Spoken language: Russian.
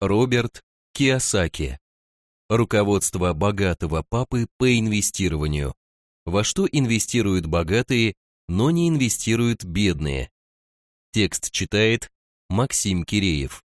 Роберт Киосаки. Руководство богатого папы по инвестированию. Во что инвестируют богатые, но не инвестируют бедные. Текст читает Максим Киреев.